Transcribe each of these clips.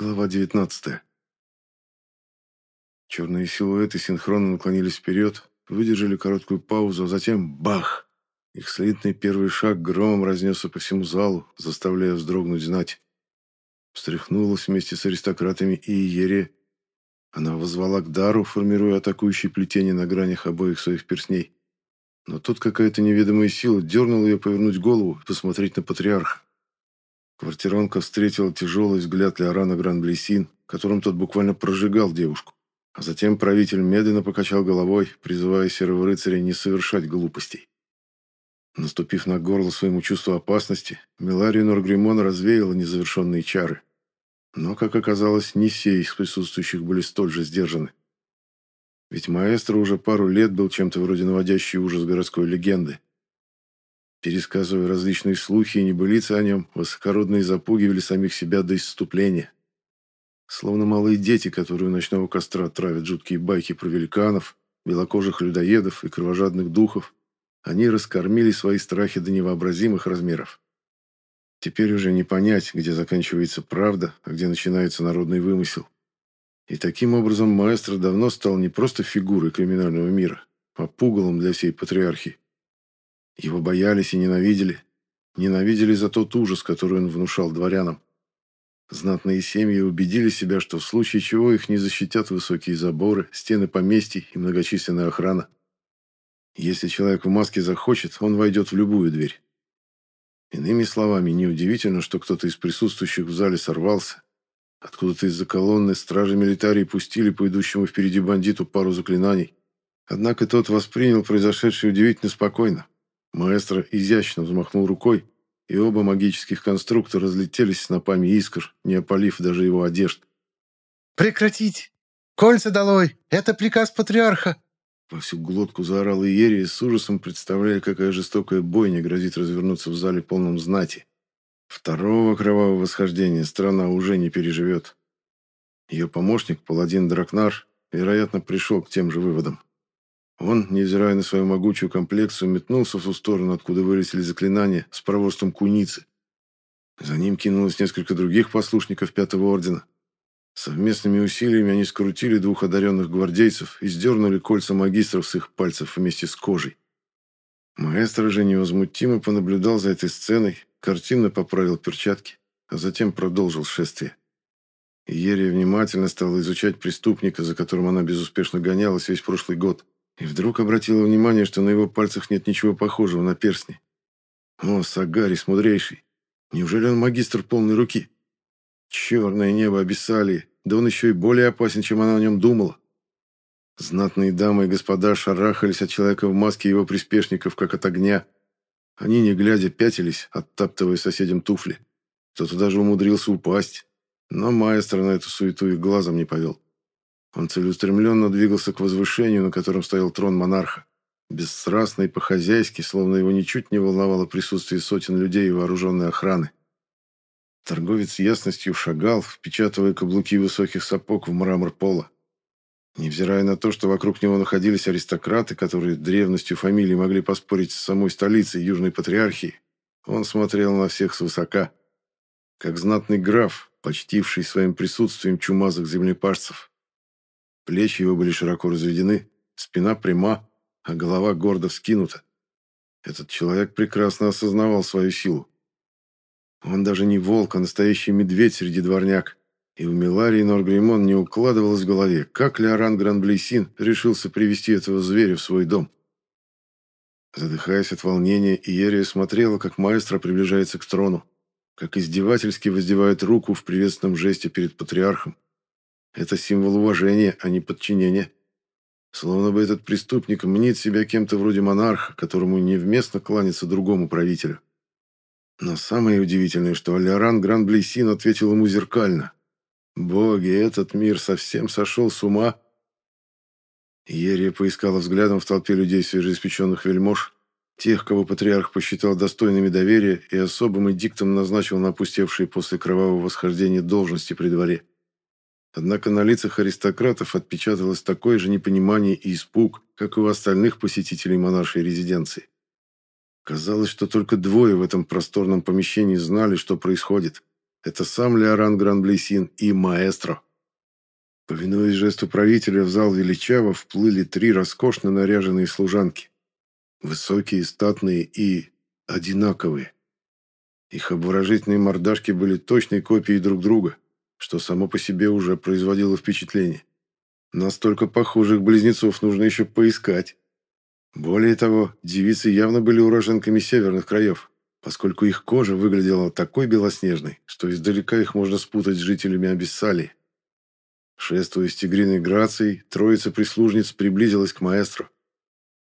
Глава 19. Черные силуэты синхронно наклонились вперед, выдержали короткую паузу, а затем бах! Их слитный первый шаг громом разнесся по всему залу, заставляя вздрогнуть знать. Встряхнулась вместе с аристократами и Иере. Она возвала к дару, формируя атакующие плетение на гранях обоих своих перстней. Но тут какая-то неведомая сила дернула ее повернуть голову и посмотреть на патриарха. Квартиронка встретила тяжелый взгляд Леорана Гранблесин, которым тот буквально прожигал девушку. А затем правитель медленно покачал головой, призывая серого рыцаря не совершать глупостей. Наступив на горло своему чувству опасности, Миларию Норгримон развеяла незавершенные чары. Но, как оказалось, не все из присутствующих были столь же сдержаны. Ведь маэстро уже пару лет был чем-то вроде наводящей ужас городской легенды, Пересказывая различные слухи и небылицы о нем, высокородные запугивали самих себя до исступления. Словно малые дети, которые у ночного костра травят жуткие байки про великанов, белокожих людоедов и кровожадных духов, они раскормили свои страхи до невообразимых размеров. Теперь уже не понять, где заканчивается правда, а где начинается народный вымысел. И таким образом маэстро давно стал не просто фигурой криминального мира, а пугалом для всей патриархии. Его боялись и ненавидели. Ненавидели за тот ужас, который он внушал дворянам. Знатные семьи убедили себя, что в случае чего их не защитят высокие заборы, стены поместий и многочисленная охрана. Если человек в маске захочет, он войдет в любую дверь. Иными словами, неудивительно, что кто-то из присутствующих в зале сорвался. Откуда-то из-за колонны стражи милитарии пустили по идущему впереди бандиту пару заклинаний. Однако тот воспринял произошедшее удивительно спокойно. Маэстро изящно взмахнул рукой, и оба магических конструктора разлетелись снопами искр, не опалив даже его одежд. «Прекратить! Кольца долой! Это приказ патриарха!» Во всю глотку заорал Иерия, с ужасом представляя, какая жестокая бойня грозит развернуться в зале полном знати. Второго кровавого восхождения страна уже не переживет. Ее помощник, паладин Дракнар, вероятно, пришел к тем же выводам. Он, невзирая на свою могучую комплекцию, метнулся в ту сторону, откуда вылетели заклинания, с проворством куницы. За ним кинулось несколько других послушников Пятого Ордена. Совместными усилиями они скрутили двух одаренных гвардейцев и сдернули кольца магистров с их пальцев вместе с кожей. Маэстро же невозмутимо понаблюдал за этой сценой, картинно поправил перчатки, а затем продолжил шествие. Ерия внимательно стала изучать преступника, за которым она безуспешно гонялась весь прошлый год. И вдруг обратила внимание, что на его пальцах нет ничего похожего на перстни. О, Сагарис мудрейший! Неужели он магистр полной руки? Черное небо Абиссалии, да он еще и более опасен, чем она о нем думала. Знатные дамы и господа шарахались от человека в маске его приспешников, как от огня. Они, не глядя, пятились, оттаптывая соседям туфли. Кто-то даже умудрился упасть. Но маэстро на эту суету и глазом не повел. Он целеустремленно двигался к возвышению, на котором стоял трон монарха. Бесстрастно и по-хозяйски, словно его ничуть не волновало присутствие сотен людей и вооруженной охраны. Торговец ясностью шагал, впечатывая каблуки высоких сапог в мрамор пола. Невзирая на то, что вокруг него находились аристократы, которые древностью фамилии могли поспорить с самой столицей Южной Патриархии, он смотрел на всех свысока, как знатный граф, почтивший своим присутствием чумазых землепашцев. Плечи его были широко разведены, спина пряма, а голова гордо вскинута. Этот человек прекрасно осознавал свою силу. Он даже не волк, а настоящий медведь среди дворняк. И у Миларии Норгримон не укладывалось в голове, как Леоран Гранблейсин решился привести этого зверя в свой дом. Задыхаясь от волнения, Иерия смотрела, как маэстро приближается к трону, как издевательски воздевает руку в приветственном жесте перед патриархом. Это символ уважения, а не подчинения. Словно бы этот преступник мнит себя кем-то вроде монарха, которому невместно кланяться другому правителю. Но самое удивительное, что Аляран Гран-Блейсин ответил ему зеркально. «Боги, этот мир совсем сошел с ума?» Ерия поискала взглядом в толпе людей свежеиспеченных вельмож, тех, кого патриарх посчитал достойными доверия и особым эдиктом назначил на опустевшие после кровавого восхождения должности при дворе. Однако на лицах аристократов отпечаталось такое же непонимание и испуг, как и у остальных посетителей монаршей резиденции. Казалось, что только двое в этом просторном помещении знали, что происходит. Это сам Леоран Гранблесин и маэстро. Повинуясь жесту правителя, в зал величаво вплыли три роскошно наряженные служанки. Высокие, статные и одинаковые. Их обворожительные мордашки были точной копией друг друга, что само по себе уже производило впечатление. Настолько похожих близнецов нужно еще поискать. Более того, девицы явно были уроженками северных краев, поскольку их кожа выглядела такой белоснежной, что издалека их можно спутать с жителями Абиссалии. Шествуя с тигриной грацией, троица прислужниц приблизилась к маэстро.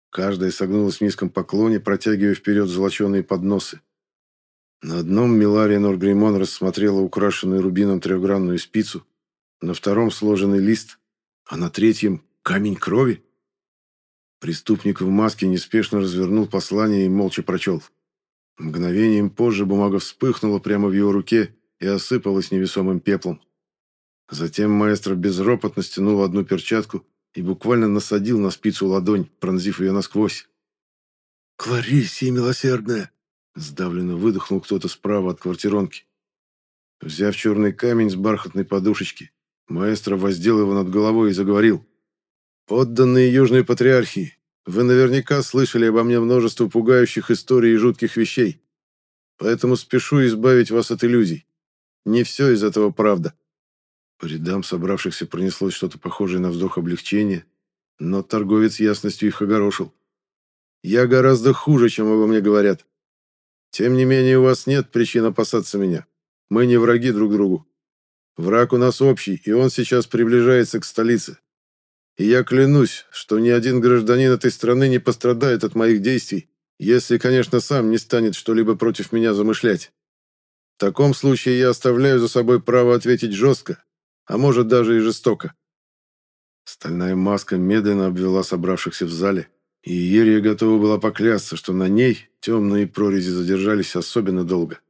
Каждая согнулась в низком поклоне, протягивая вперед золоченые подносы. На одном Милария Норгримон рассмотрела украшенную рубином трехгранную спицу, на втором сложенный лист, а на третьем камень крови. Преступник в маске неспешно развернул послание и молча прочел. Мгновением позже бумага вспыхнула прямо в его руке и осыпалась невесомым пеплом. Затем маэстро безропотно стянул одну перчатку и буквально насадил на спицу ладонь, пронзив ее насквозь. «Клариссия милосердная!» Сдавленно выдохнул кто-то справа от квартиронки. Взяв черный камень с бархатной подушечки, маэстро воздел его над головой и заговорил. «Подданные Южной Патриархии, вы наверняка слышали обо мне множество пугающих историй и жутких вещей. Поэтому спешу избавить вас от иллюзий. Не все из этого правда». По рядам собравшихся пронеслось что-то похожее на вздох облегчения, но торговец ясностью их огорошил. «Я гораздо хуже, чем обо мне говорят. Тем не менее, у вас нет причин опасаться меня. Мы не враги друг другу. Враг у нас общий, и он сейчас приближается к столице. И я клянусь, что ни один гражданин этой страны не пострадает от моих действий, если, конечно, сам не станет что-либо против меня замышлять. В таком случае я оставляю за собой право ответить жестко, а может даже и жестоко. Стальная маска медленно обвела собравшихся в зале, и Ерия готова была поклясться, что на ней темные прорези задержались особенно долго.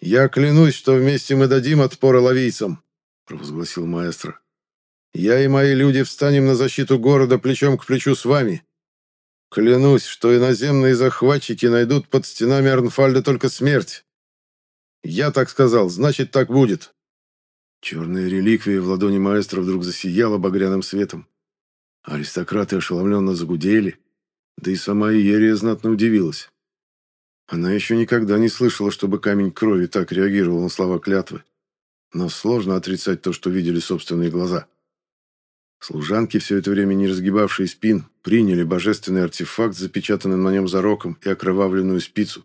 «Я клянусь, что вместе мы дадим отпор ловийцам», — провозгласил маэстро. «Я и мои люди встанем на защиту города плечом к плечу с вами. Клянусь, что иноземные захватчики найдут под стенами Арнфальда только смерть. Я так сказал, значит, так будет». Черная реликвия в ладони маэстро вдруг засияла багряным светом. Аристократы ошеломленно загудели, да и сама Иерия знатно удивилась. Она еще никогда не слышала, чтобы камень крови так реагировал на слова клятвы. Но сложно отрицать то, что видели собственные глаза. Служанки, все это время не разгибавшие спин, приняли божественный артефакт, запечатанный на нем зароком, и окровавленную спицу.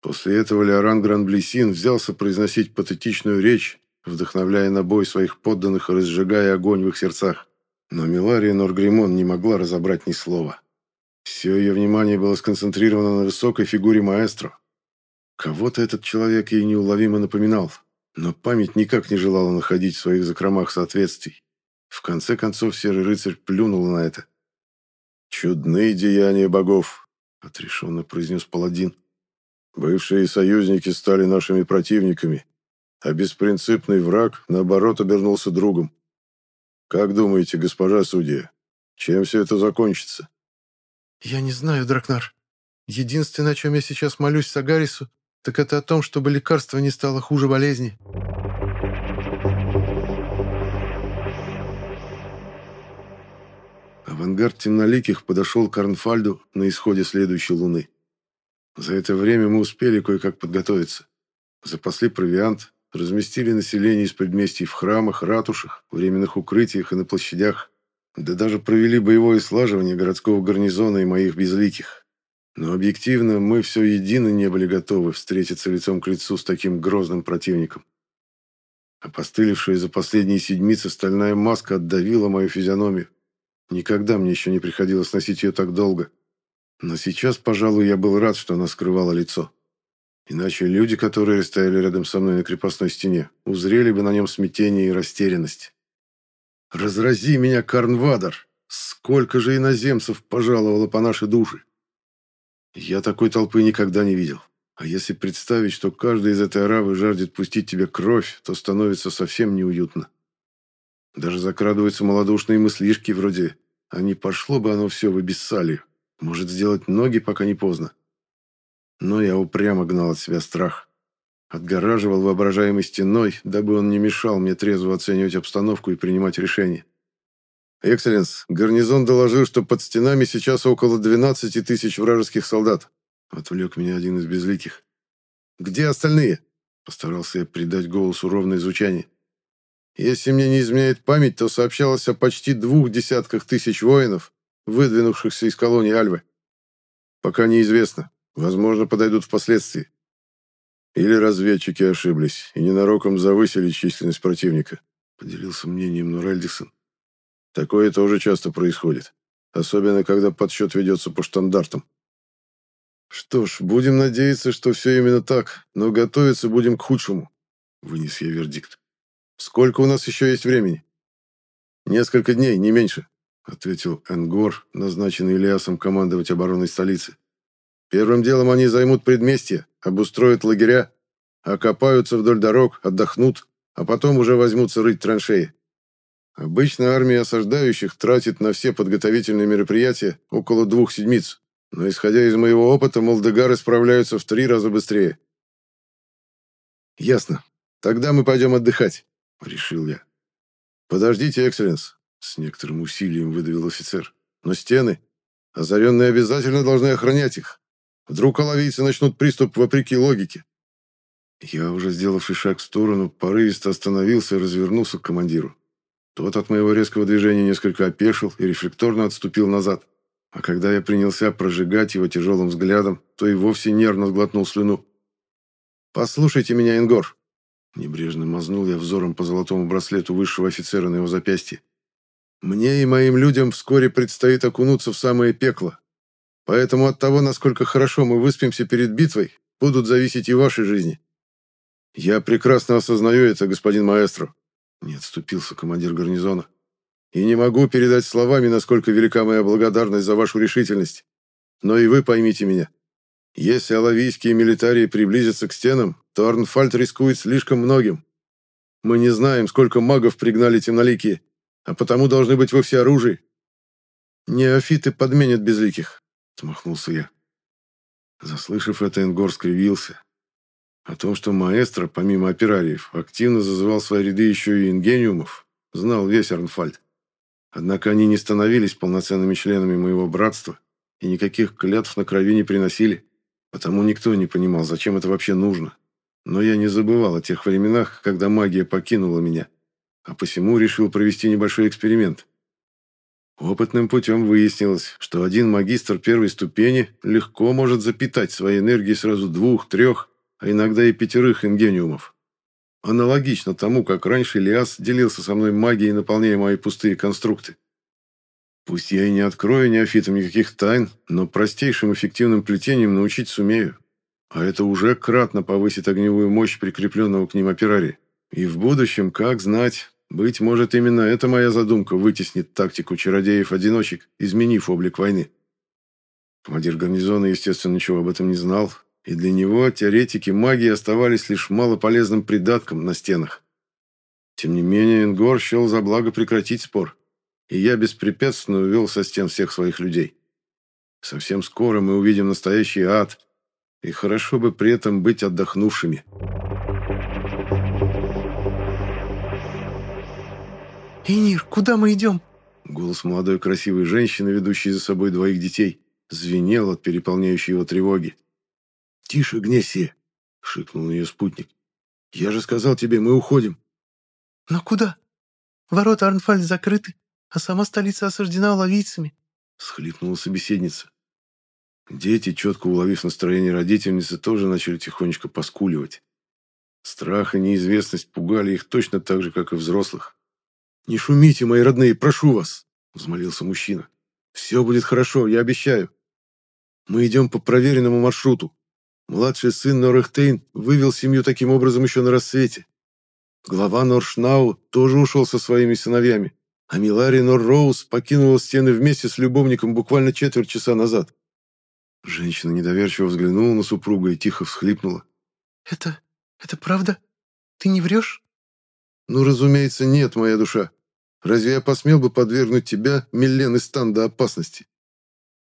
После этого Леоран Гранблесин взялся произносить патетичную речь, вдохновляя на бой своих подданных и разжигая огонь в их сердцах. Но Милария Норгримон не могла разобрать ни слова. Все ее внимание было сконцентрировано на высокой фигуре маэстро. Кого-то этот человек ей неуловимо напоминал, но память никак не желала находить в своих закромах соответствий. В конце концов, серый рыцарь плюнул на это. «Чудные деяния богов», — отрешенно произнес паладин. «Бывшие союзники стали нашими противниками, а беспринципный враг, наоборот, обернулся другом. Как думаете, госпожа судья, чем все это закончится?» «Я не знаю, Дракнар. Единственное, о чем я сейчас молюсь Сагарису, так это о том, чтобы лекарство не стало хуже болезни». Авангард темноликих подошел к Арнфальду на исходе следующей луны. За это время мы успели кое-как подготовиться. Запасли провиант, разместили население из предместий в храмах, ратушах, временных укрытиях и на площадях. Да даже провели боевое слаживание городского гарнизона и моих безликих. Но объективно мы все едино не были готовы встретиться лицом к лицу с таким грозным противником. Опостылевшая за последние седмицы стальная маска отдавила мою физиономию. Никогда мне еще не приходилось носить ее так долго. Но сейчас, пожалуй, я был рад, что она скрывала лицо. Иначе люди, которые стояли рядом со мной на крепостной стене, узрели бы на нем смятение и растерянность. Разрази меня, Карнвадер! Сколько же иноземцев пожаловало по нашей душе! Я такой толпы никогда не видел. А если представить, что каждый из этой аравы жаждет пустить тебе кровь, то становится совсем неуютно. Даже закрадываются малодушные мыслишки вроде «А не пошло бы оно все в Абиссалию? Может, сделать ноги, пока не поздно?» Но я упрямо гнал от себя страх. Отгораживал воображаемой стеной, дабы он не мешал мне трезво оценивать обстановку и принимать решения. «Экселленс, гарнизон доложил, что под стенами сейчас около 12 тысяч вражеских солдат», — отвлек меня один из безликих. «Где остальные?» — постарался я придать голосу ровное звучание. «Если мне не изменяет память, то сообщалось о почти двух десятках тысяч воинов, выдвинувшихся из колонии Альвы. Пока неизвестно. Возможно, подойдут впоследствии. Или разведчики ошиблись и ненароком завысили численность противника», — поделился мнением Нуральдисон. Такое тоже часто происходит. Особенно, когда подсчет ведется по стандартам. Что ж, будем надеяться, что все именно так, но готовиться будем к худшему. Вынес я вердикт. Сколько у нас еще есть времени? Несколько дней, не меньше, ответил Энгор, назначенный Ильясом командовать обороной столицы. Первым делом они займут предместье, обустроят лагеря, окопаются вдоль дорог, отдохнут, а потом уже возьмутся рыть траншеи. Обычно армия осаждающих тратит на все подготовительные мероприятия около двух седмиц, но исходя из моего опыта, молдегары справляются в три раза быстрее. «Ясно. Тогда мы пойдем отдыхать», — решил я. «Подождите, экселленс», — с некоторым усилием выдавил офицер. «Но стены. Озаренные обязательно должны охранять их. Вдруг оловийцы начнут приступ вопреки логике». Я, уже сделавший шаг в сторону, порывисто остановился и развернулся к командиру. Тот от моего резкого движения несколько опешил и рефлекторно отступил назад. А когда я принялся прожигать его тяжелым взглядом, то и вовсе нервно сглотнул слюну. «Послушайте меня, Ингор!» Небрежно мазнул я взором по золотому браслету высшего офицера на его запястье. «Мне и моим людям вскоре предстоит окунуться в самое пекло. Поэтому от того, насколько хорошо мы выспимся перед битвой, будут зависеть и ваши жизни. Я прекрасно осознаю это, господин маэстро. Не отступился командир гарнизона. И не могу передать словами, насколько велика моя благодарность за вашу решительность. Но и вы поймите меня. Если алавийские милитарии приблизятся к стенам, то Арнфальд рискует слишком многим. Мы не знаем, сколько магов пригнали темноликие, а потому должны быть во всеоружии. Неофиты подменят безликих, — отмахнулся я. Заслышав это, Энгор скривился. О том, что маэстро, помимо операриев, активно зазывал свои ряды еще и ингениумов, знал весь Арнфальд. Однако они не становились полноценными членами моего братства и никаких клятв на крови не приносили, потому никто не понимал, зачем это вообще нужно. Но я не забывал о тех временах, когда магия покинула меня, а посему решил провести небольшой эксперимент. Опытным путем выяснилось, что один магистр первой ступени легко может запитать своей энергией сразу двух, трех а иногда и пятерых ингениумов. Аналогично тому, как раньше Лиас делился со мной магией, наполняя мои пустые конструкты. Пусть я и не открою неофитам никаких тайн, но простейшим эффективным плетением научить сумею. А это уже кратно повысит огневую мощь прикрепленного к ним оперария. И в будущем, как знать, быть может, именно эта моя задумка вытеснит тактику чародеев-одиночек, изменив облик войны. Командир гарнизона, естественно, ничего об этом не знал, и для него теоретики магии оставались лишь малополезным придатком на стенах. Тем не менее, Энгор счел за благо прекратить спор, и я беспрепятственно увел со стен всех своих людей. Совсем скоро мы увидим настоящий ад, и хорошо бы при этом быть отдохнувшими. «Инир, куда мы идем?» Голос молодой красивой женщины, ведущей за собой двоих детей, звенел от переполняющей его тревоги. «Тише, Гнесия!» — шикнул ее спутник. «Я же сказал тебе, мы уходим». «Но куда? Ворота Арнфальд закрыты, а сама столица осаждена ловицами», — схлипнула собеседница. Дети, четко уловив настроение родительницы, тоже начали тихонечко поскуливать. Страх и неизвестность пугали их точно так же, как и взрослых. «Не шумите, мои родные, прошу вас!» — взмолился мужчина. «Все будет хорошо, я обещаю. Мы идем по проверенному маршруту. Младший сын Норехтейн вывел семью таким образом еще на рассвете. Глава Норшнау тоже ушел со своими сыновьями, а Милари Норроуз покинула стены вместе с любовником буквально четверть часа назад. Женщина недоверчиво взглянула на супруга и тихо всхлипнула. «Это... это правда? Ты не врешь?» «Ну, разумеется, нет, моя душа. Разве я посмел бы подвергнуть тебя, Миллен и Стан, до опасности?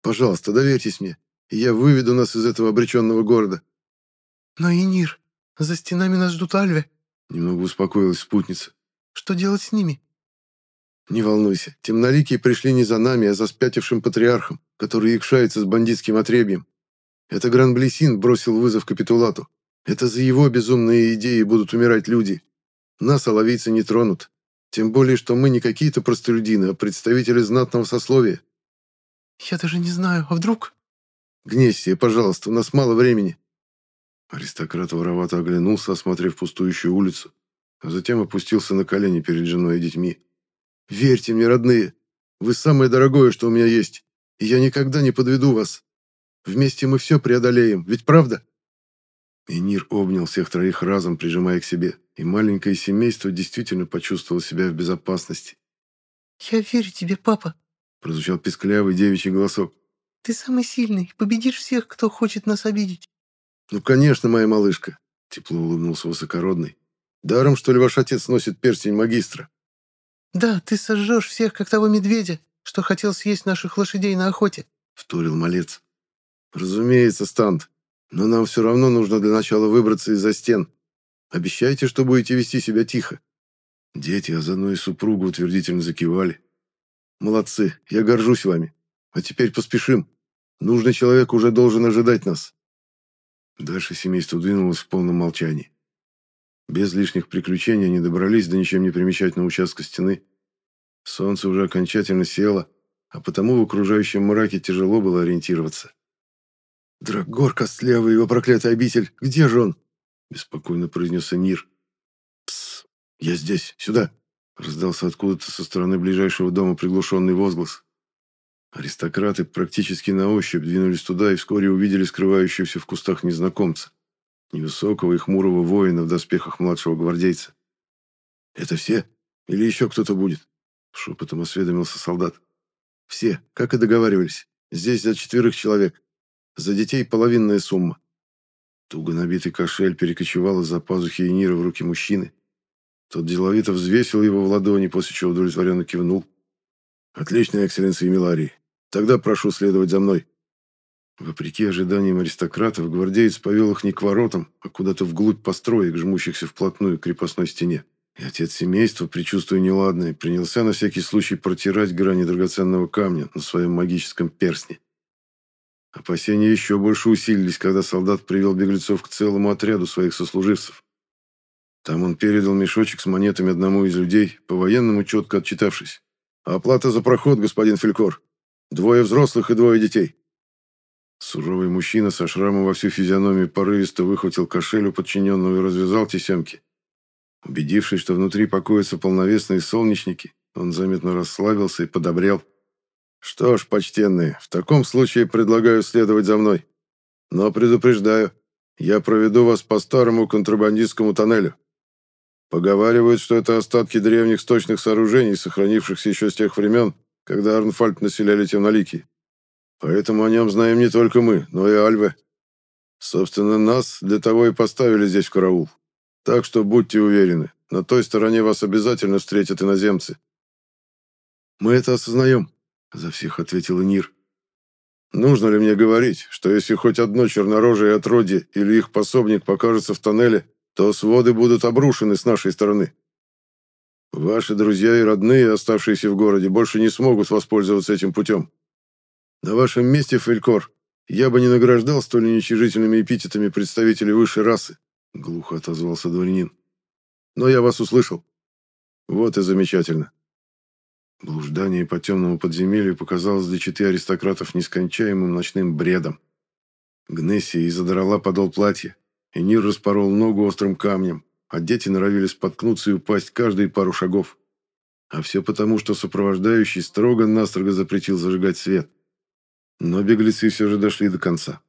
Пожалуйста, доверьтесь мне и я выведу нас из этого обреченного города». «Но, Инир, За стенами нас ждут Альве». Немного успокоилась спутница. «Что делать с ними?» «Не волнуйся, темноликие пришли не за нами, а за спятившим патриархом, который якшается с бандитским отребьем. Это Гран-Блесин бросил вызов капитулату. Это за его безумные идеи будут умирать люди. Нас оловийцы не тронут. Тем более, что мы не какие-то простолюдины, а представители знатного сословия. Я даже не знаю, а вдруг? Гнесия, пожалуйста, у нас мало времени. Аристократ воровато оглянулся, осмотрев пустующую улицу, а затем опустился на колени перед женой и детьми. «Верьте мне, родные, вы самое дорогое, что у меня есть, и я никогда не подведу вас. Вместе мы все преодолеем, ведь правда?» И Нир обнял всех троих разом, прижимая к себе, и маленькое семейство действительно почувствовало себя в безопасности. «Я верю тебе, папа», — прозвучал песклявый девичий голосок. «Ты самый сильный, победишь всех, кто хочет нас обидеть». «Ну, конечно, моя малышка», — тепло улыбнулся высокородный. «Даром, что ли, ваш отец носит перстень магистра?» «Да, ты сожжешь всех, как того медведя, что хотел съесть наших лошадей на охоте», — вторил малец. «Разумеется, Стант. Но нам все равно нужно для начала выбраться из-за стен. Обещайте, что будете вести себя тихо». Дети, а заодно и супругу утвердительно закивали. «Молодцы, я горжусь вами. А теперь поспешим. Нужный человек уже должен ожидать нас». Дальше семейство двинулось в полном молчании. Без лишних приключений они добрались до ничем не примечательного участка стены. Солнце уже окончательно село, а потому в окружающем мраке тяжело было ориентироваться. «Драгор костлявый, его проклятый обитель! Где же он?» — беспокойно произнес Энир. «Псс! Я здесь! Сюда!» — раздался откуда-то со стороны ближайшего дома приглушенный возглас. Аристократы практически на ощупь двинулись туда и вскоре увидели скрывающегося в кустах незнакомца, невысокого и хмурого воина в доспехах младшего гвардейца. «Это все? Или еще кто-то будет?» — шепотом осведомился солдат. «Все, как и договаривались. Здесь за четверых человек. За детей половинная сумма. Туго набитый кошель перекочевал из-за пазухи Энира в руки мужчины. Тот деловито взвесил его в ладони, после чего удовлетворенно кивнул. «Отлично, экселленция Миларии. Тогда прошу следовать за мной». Вопреки ожиданиям аристократов, гвардеец повел их не к воротам, а куда-то вглубь построек, жмущихся вплотную к крепостной стене. И отец семейства, предчувствуя неладное, принялся на всякий случай протирать грани драгоценного камня на своем магическом перстне. Опасения еще больше усилились, когда солдат привел беглецов к целому отряду своих сослуживцев. Там он передал мешочек с монетами одному из людей, по-военному четко отчитавшись. «Оплата за проход, господин Фелькор. Двое взрослых и двое детей». Суровый мужчина со шрамом во всю физиономию порывисто выхватил кошель у подчиненного и развязал тесемки. Убедившись, что внутри покоятся полновесные солнечники, он заметно расслабился и подобрел. Что ж, почтенные, в таком случае предлагаю следовать за мной. Но предупреждаю, я проведу вас по старому контрабандистскому тоннелю. Поговаривают, что это остатки древних сточных сооружений, сохранившихся еще с тех времен, когда Арнфальд населяли темнолики. Поэтому о нем знаем не только мы, но и Альве. Собственно, нас для того и поставили здесь в караул. Так что будьте уверены, на той стороне вас обязательно встретят иноземцы. Мы это осознаем, за всех ответил Нир. Нужно ли мне говорить, что если хоть одно чернорожее отродье или их пособник покажется в тоннеле, то своды будут обрушены с нашей стороны? Ваши друзья и родные, оставшиеся в городе, больше не смогут воспользоваться этим путем. На вашем месте, Фелькор, я бы не награждал столь уничижительными эпитетами представителей высшей расы, глухо отозвался дворянин. Но я вас услышал. Вот и замечательно. Блуждание по темному подземелью показалось для четы аристократов нескончаемым ночным бредом. Гнессия изодрала подол платья, и Нир распорол ногу острым камнем, а дети норовили споткнуться и упасть каждые пару шагов. А все потому, что сопровождающий строго-настрого запретил зажигать свет. Но беглецы все же дошли до конца.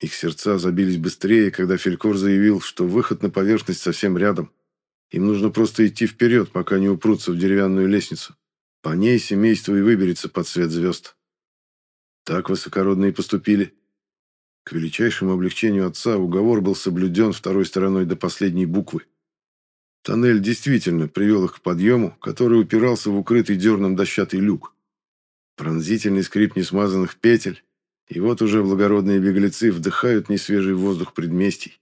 Их сердца забились быстрее, когда Фелькор заявил, что выход на поверхность совсем рядом. Им нужно просто идти вперед, пока не упрутся в деревянную лестницу. По ней семейство и выберется под свет звезд. Так высокородные поступили. К величайшему облегчению отца уговор был соблюден второй стороной до последней буквы. Тоннель действительно привел их к подъему, который упирался в укрытый дерном дощатый люк. Пронзительный скрип несмазанных петель, и вот уже благородные беглецы вдыхают несвежий воздух предместий.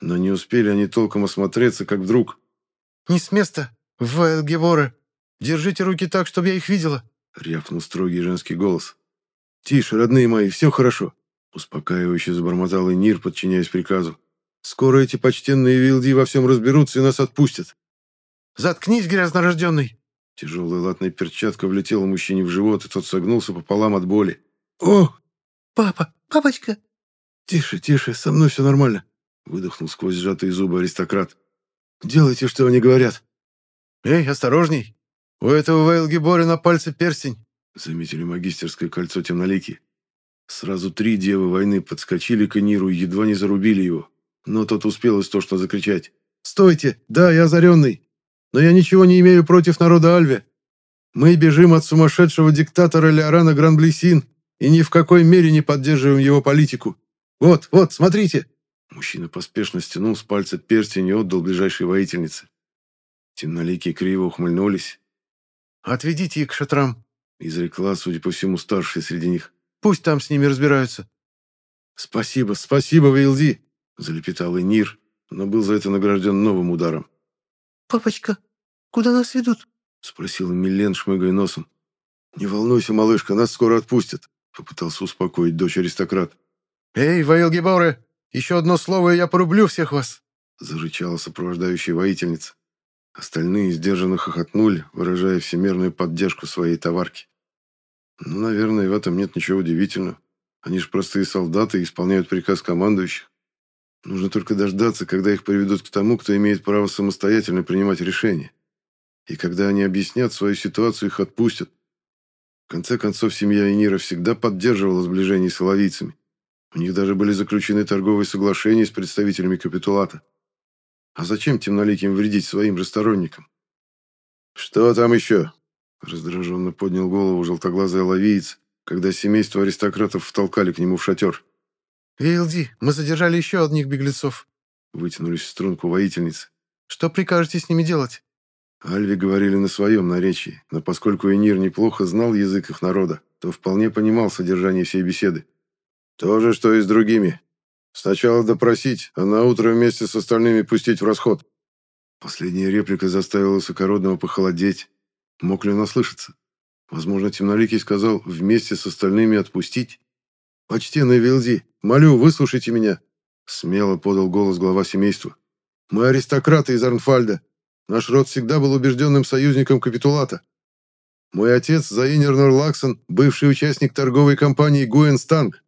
Но не успели они толком осмотреться, как вдруг... «Не с места! Вайл Геворе! Держите руки так, чтобы я их видела!» — рявкнул строгий женский голос. «Тише, родные мои, все хорошо!» — успокаивающе забормотал Энир, подчиняясь приказу. «Скоро эти почтенные вилди во всем разберутся и нас отпустят!» «Заткнись, грязнорожденный!» Тяжелая латная перчатка влетела мужчине в живот, и тот согнулся пополам от боли. «О! Папа! Папочка!» «Тише, тише, со мной все нормально!» Выдохнул сквозь сжатые зубы аристократ. «Делайте, что они говорят!» «Эй, осторожней! У этого Вейлги Бори на пальце перстень!» Заметили магистерское кольцо темнолики. Сразу три девы войны подскочили к Эниру и едва не зарубили его. Но тот успел истошно закричать. «Стойте! Да, я озаренный! Но я ничего не имею против народа Альве. Мы бежим от сумасшедшего диктатора Леорана Гранблесин и ни в какой мере не поддерживаем его политику. Вот, вот, смотрите!» Мужчина поспешно стянул с пальца перстень и отдал ближайшей воительнице. Темноликие криво ухмыльнулись. «Отведите их к шатрам», — изрекла, судя по всему, старшая среди них. «Пусть там с ними разбираются». «Спасибо, спасибо, Вейлди», — залепетал Энир, но был за это награжден новым ударом. «Папочка, куда нас ведут?» — спросила Милен, шмыгая носом. «Не волнуйся, малышка, нас скоро отпустят», — попытался успокоить дочь аристократ. «Эй, Вейлгиборе, еще одно слово, и я порублю всех вас!» — зарычала сопровождающая воительница. Остальные сдержанно хохотнули, выражая всемирную поддержку своей товарки. Ну, наверное, в этом нет ничего удивительного. Они же простые солдаты и исполняют приказ командующих. Нужно только дождаться, когда их приведут к тому, кто имеет право самостоятельно принимать решения. И когда они объяснят свою ситуацию, их отпустят. В конце концов, семья Энира всегда поддерживала сближение с соловийцами. У них даже были заключены торговые соглашения с представителями капитулата. А зачем темноликим вредить своим же сторонникам? «Что там еще?» Раздраженно поднял голову желтоглазый ловиец, когда семейство аристократов втолкали к нему в шатер. «Вилди, мы задержали еще одних беглецов», — вытянулись в струнку воительницы. «Что прикажете с ними делать?» Альви говорили на своем наречии, но поскольку Энир неплохо знал язык их народа, то вполне понимал содержание всей беседы. «То же, что и с другими. Сначала допросить, а на утро вместе с остальными пустить в расход». Последняя реплика заставила Сокородного похолодеть. Мог ли он ослышаться? Возможно, Темноликий сказал «вместе с остальными отпустить». «Почтенный Вилди, молю, выслушайте меня», — смело подал голос глава семейства. «Мы аристократы из Арнфальда. Наш род всегда был убежденным союзником капитулата. Мой отец, Заинер Норлаксон, бывший участник торговой компании Гуэн Станг.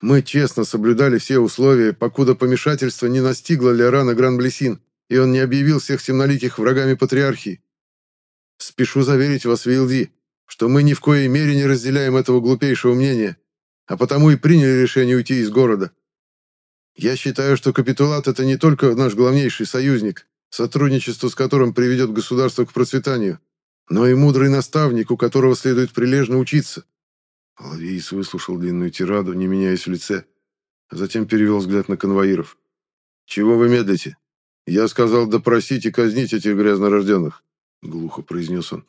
Мы честно соблюдали все условия, покуда помешательство не настигло Леорана Гранблесин, и он не объявил всех темноликих врагами патриархии. Спешу заверить вас, Вилди, что мы ни в коей мере не разделяем этого глупейшего мнения, а потому и приняли решение уйти из города. Я считаю, что капитулат – это не только наш главнейший союзник, сотрудничество с которым приведет государство к процветанию, но и мудрый наставник, у которого следует прилежно учиться. Лавиис выслушал длинную тираду, не меняясь в лице, а затем перевел взгляд на конвоиров. «Чего вы медлите? Я сказал допросить и казнить этих грязнорожденных», — глухо произнес он.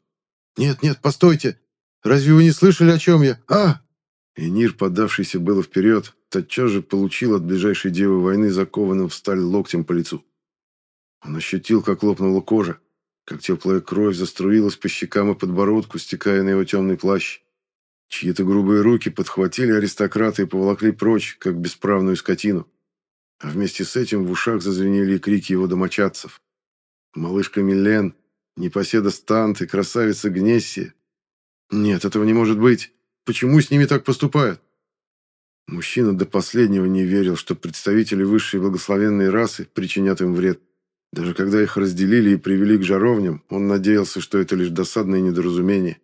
«Нет, нет, постойте! Разве вы не слышали, о чем я? А!» Энир, подавшийся было вперед, тотчас же получил от ближайшей девы войны закованным в сталь локтем по лицу. Он ощутил, как лопнула кожа, как теплая кровь заструилась по щекам и подбородку, стекая на его темный плащ. Чьи-то грубые руки подхватили аристократа и поволокли прочь, как бесправную скотину. А вместе с этим в ушах зазвенели крики его домочадцев. Малышка Милен, непоседа Стант и красавица Гнессия. Нет, этого не может быть. Почему с ними так поступают? Мужчина до последнего не верил, что представители высшей благословенной расы причинят им вред. Даже когда их разделили и привели к жаровням, он надеялся, что это лишь досадное недоразумение.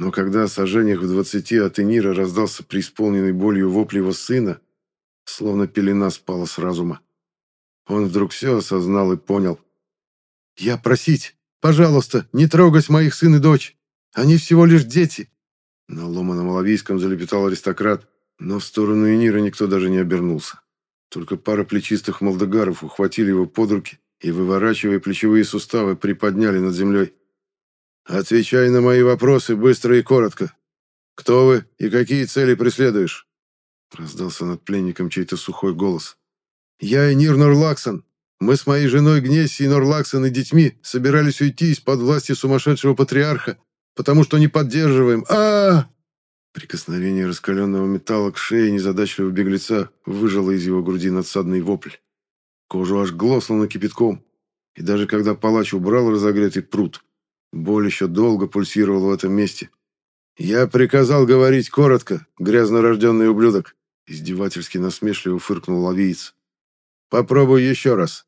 Но когда о сожжениях в двадцати от Энира раздался преисполненный болью вопль его сына, словно пелена спала с разума. Он вдруг все осознал и понял. «Я просить, пожалуйста, не трогать моих сын и дочь. Они всего лишь дети!» На ломаном лавийском залепетал аристократ, но в сторону Энира никто даже не обернулся. Только пара плечистых молдогаров ухватили его под руки и, выворачивая плечевые суставы, приподняли над землей. «Отвечай на мои вопросы быстро и коротко. Кто вы и какие цели преследуешь?» Раздался над пленником чей-то сухой голос. «Я Энир Нурлаксон, Мы с моей женой Гнесси и Норлаксон и детьми собирались уйти из-под власти сумасшедшего патриарха, потому что не поддерживаем. а, -а, -а Прикосновение раскаленного металла к шее незадачливого беглеца выжило из его груди надсадный вопль. Кожу аж глоснуло кипятком. И даже когда палач убрал разогретый пруд, боль еще долго пульсировала в этом месте. «Я приказал говорить коротко, грязнорожденный ублюдок», издевательски насмешливо фыркнул лавиец. «Попробуй еще раз».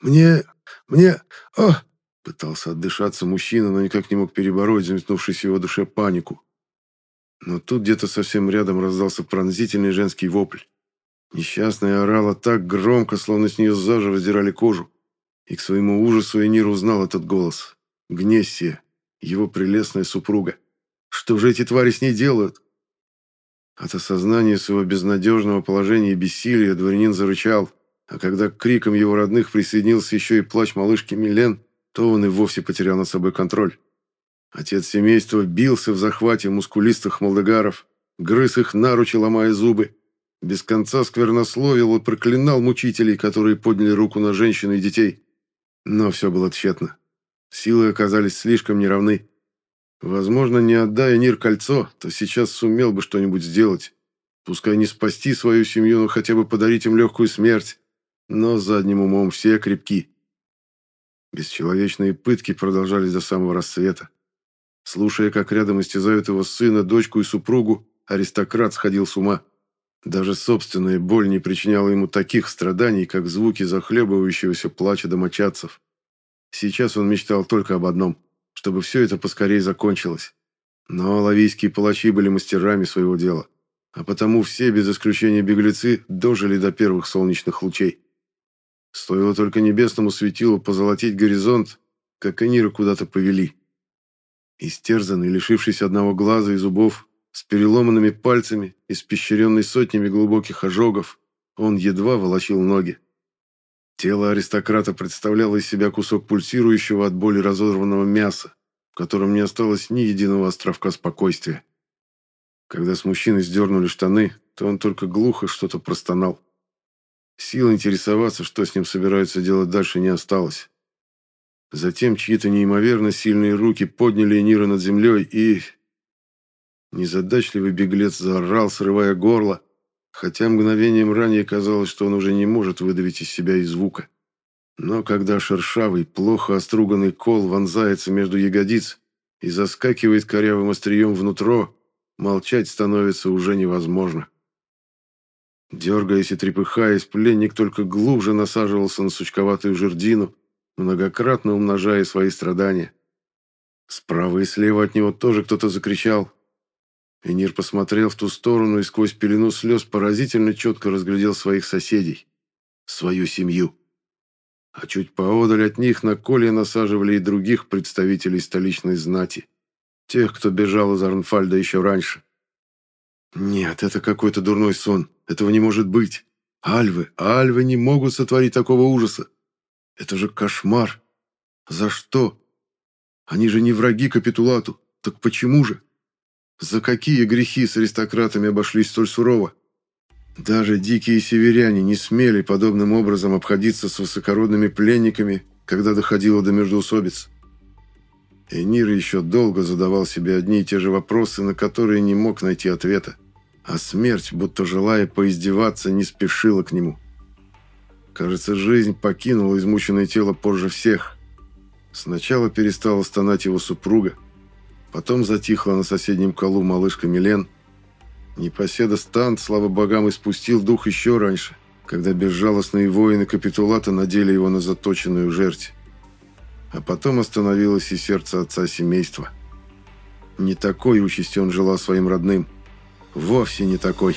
«Мне... мне... о!» Пытался отдышаться мужчина, но никак не мог перебороть заметнувшуюся в его душе панику. Но тут где-то совсем рядом раздался пронзительный женский вопль. Несчастная орала так громко, словно с нее заживо сдирали кожу. И к своему ужасу Энир узнал этот голос. Гнессия, его прелестная супруга. Что же эти твари с ней делают? От осознания своего безнадежного положения и бессилия дворянин зарычал, а когда к крикам его родных присоединился еще и плач малышки Милен, то он и вовсе потерял над собой контроль. Отец семейства бился в захвате мускулистых молдегаров, грыз их наручи, ломая зубы, без конца сквернословил и проклинал мучителей, которые подняли руку на женщин и детей. Но все было тщетно. Силы оказались слишком неравны. Возможно, не отдая Нир кольцо, то сейчас сумел бы что-нибудь сделать. Пускай не спасти свою семью, но хотя бы подарить им легкую смерть. Но задним умом все крепки. Бесчеловечные пытки продолжались до самого рассвета. Слушая, как рядом истязают его сына, дочку и супругу, аристократ сходил с ума. Даже собственная боль не причиняла ему таких страданий, как звуки захлебывающегося плача домочадцев. Сейчас он мечтал только об одном – чтобы все это поскорее закончилось. Но лавийские палачи были мастерами своего дела, а потому все, без исключения беглецы, дожили до первых солнечных лучей. Стоило только небесному светилу позолотить горизонт, как Энира куда-то повели. Истерзанный, лишившись одного глаза и зубов, с переломанными пальцами, и испещренный сотнями глубоких ожогов, он едва волочил ноги. Тело аристократа представляло из себя кусок пульсирующего от боли разорванного мяса, в котором не осталось ни единого островка спокойствия. Когда с мужчины сдернули штаны, то он только глухо что-то простонал. Сил интересоваться, что с ним собираются делать дальше, не осталось. Затем чьи-то неимоверно сильные руки подняли Энира над землей и... Незадачливый беглец заорал, срывая горло, хотя мгновением ранее казалось, что он уже не может выдавить из себя и звука. Но когда шершавый, плохо оструганный кол вонзается между ягодиц и заскакивает корявым острием внутрь, молчать становится уже невозможно. Дергаясь и трепыхаясь, пленник только глубже насаживался на сучковатую жердину, многократно умножая свои страдания. Справа и слева от него тоже кто-то закричал. Энир посмотрел в ту сторону и сквозь пелену слез поразительно четко разглядел своих соседей, свою семью. А чуть поодаль от них на коле насаживали и других представителей столичной знати, тех, кто бежал из Арнфальда еще раньше. Нет, это какой-то дурной сон, этого не может быть. Альвы, альвы не могут сотворить такого ужаса. Это же кошмар. За что? Они же не враги капитулату. Так почему же? За какие грехи с аристократами обошлись столь сурово? Даже дикие северяне не смели подобным образом обходиться с высокородными пленниками, когда доходило до междоусобиц. Энир еще долго задавал себе одни и те же вопросы, на которые не мог найти ответа, а смерть, будто желая поиздеваться, не спешила к нему. Кажется, жизнь покинула измученное тело позже всех. Сначала перестала стонать его супруга, потом затихла на соседнем колу малышка Милен. Непоседа Стант, слава богам, испустил дух еще раньше, когда безжалостные воины капитулата надели его на заточенную жерть. А потом остановилось и сердце отца семейства. Не такой участи он желал своим родным. Вовсе не такой.